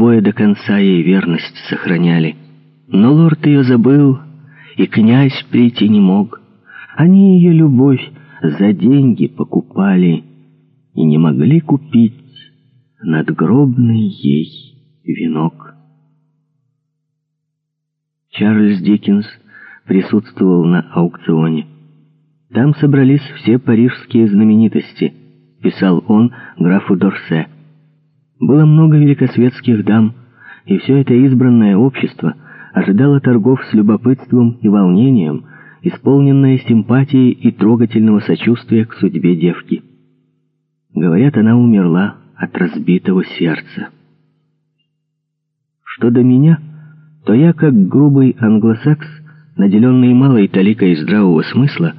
двое до конца ей верность сохраняли. Но лорд ее забыл, и князь прийти не мог. Они ее любовь за деньги покупали и не могли купить надгробный ей венок. Чарльз Диккенс присутствовал на аукционе. Там собрались все парижские знаменитости, писал он графу Дорсе. Было много великосветских дам, и все это избранное общество ожидало торгов с любопытством и волнением, исполненное симпатии и трогательного сочувствия к судьбе девки. Говорят, она умерла от разбитого сердца. Что до меня, то я, как грубый англосакс, наделенный малой таликой здравого смысла,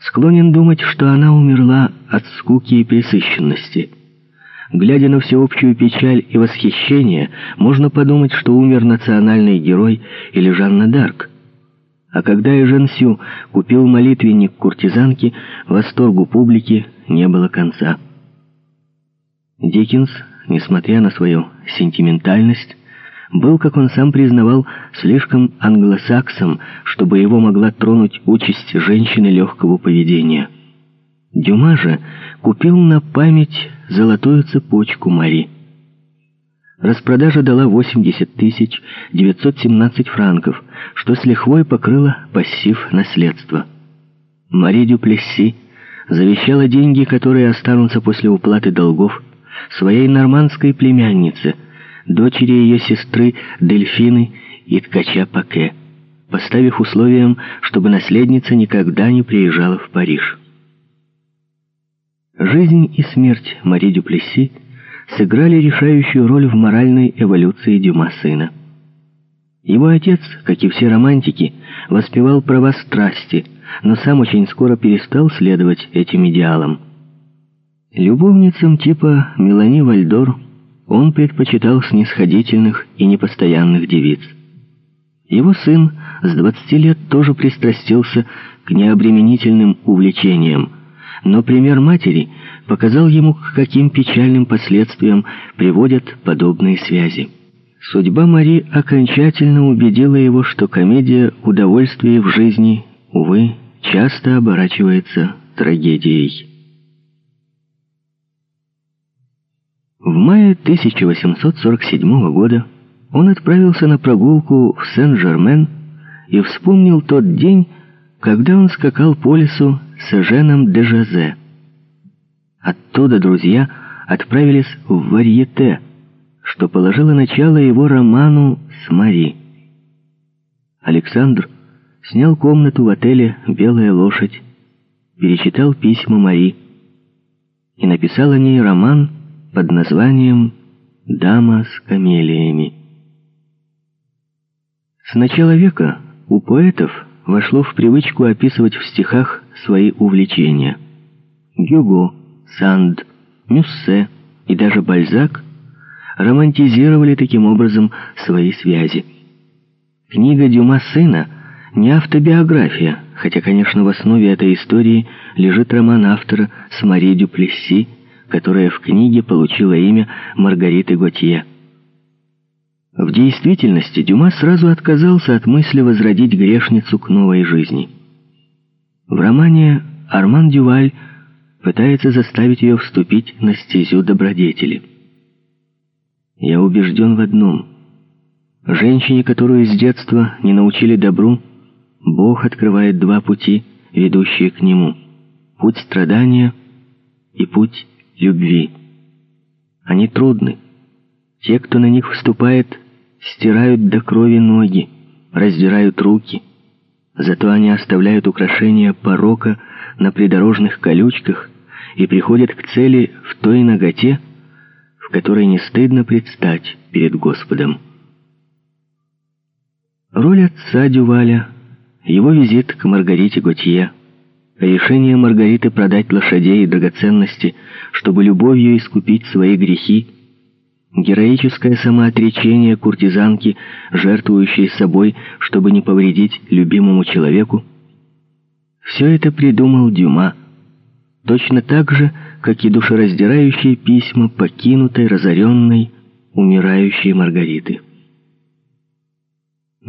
склонен думать, что она умерла от скуки и пресыщенности. Глядя на всеобщую печаль и восхищение, можно подумать, что умер национальный герой или Жанна Дарк. А когда Эжен Сю купил молитвенник куртизанки, восторгу публики не было конца. Диккенс, несмотря на свою сентиментальность, был, как он сам признавал, слишком англосаксом, чтобы его могла тронуть участь женщины легкого поведения. Дюма же купил на память золотую цепочку Мари. Распродажа дала 80 тысяч 917 франков, что с лихвой покрыло пассив наследства. Мари Дюплесси завещала деньги, которые останутся после уплаты долгов, своей нормандской племяннице – дочери ее сестры Дельфины и ткача Паке, поставив условием, чтобы наследница никогда не приезжала в Париж. Жизнь и смерть Мари Дюплесси сыграли решающую роль в моральной эволюции Дюма сына. Его отец, как и все романтики, воспевал права страсти, но сам очень скоро перестал следовать этим идеалам. Любовницам типа Мелани Вальдор он предпочитал снисходительных и непостоянных девиц. Его сын с 20 лет тоже пристрастился к необременительным увлечениям, но пример матери показал ему, к каким печальным последствиям приводят подобные связи. Судьба Мари окончательно убедила его, что комедия удовольствия в жизни, увы, часто оборачивается трагедией. В мае 1847 года он отправился на прогулку в Сен-Жермен и вспомнил тот день, когда он скакал по лесу с Эженом де Жазе. Оттуда друзья отправились в Варьете, что положило начало его роману с Мари. Александр снял комнату в отеле «Белая лошадь», перечитал письма Мари и написал о ней роман под названием «Дама с камелиями». С начала века у поэтов вошло в привычку описывать в стихах свои увлечения. Гюго, Санд, Мюссе и даже Бальзак романтизировали таким образом свои связи. Книга Дюма «Сына» не автобиография, хотя, конечно, в основе этой истории лежит роман автора с Мари Дюплесси которая в книге получила имя Маргариты Готье. В действительности Дюма сразу отказался от мысли возродить грешницу к новой жизни. В романе Арман Дюваль пытается заставить ее вступить на стезю добродетели. Я убежден в одном. Женщине, которую с детства не научили добру, Бог открывает два пути, ведущие к Нему. Путь страдания и путь любви. Они трудны. Те, кто на них вступает, стирают до крови ноги, раздирают руки. Зато они оставляют украшения порока на придорожных колючках и приходят к цели в той ноготе, в которой не стыдно предстать перед Господом. Роль отца Дюваля, его визит к Маргарите Готье — Решение Маргариты продать лошадей и драгоценности, чтобы любовью искупить свои грехи, героическое самоотречение куртизанки, жертвующей собой, чтобы не повредить любимому человеку, все это придумал Дюма, точно так же, как и душераздирающие письма покинутой, разоренной умирающей Маргариты.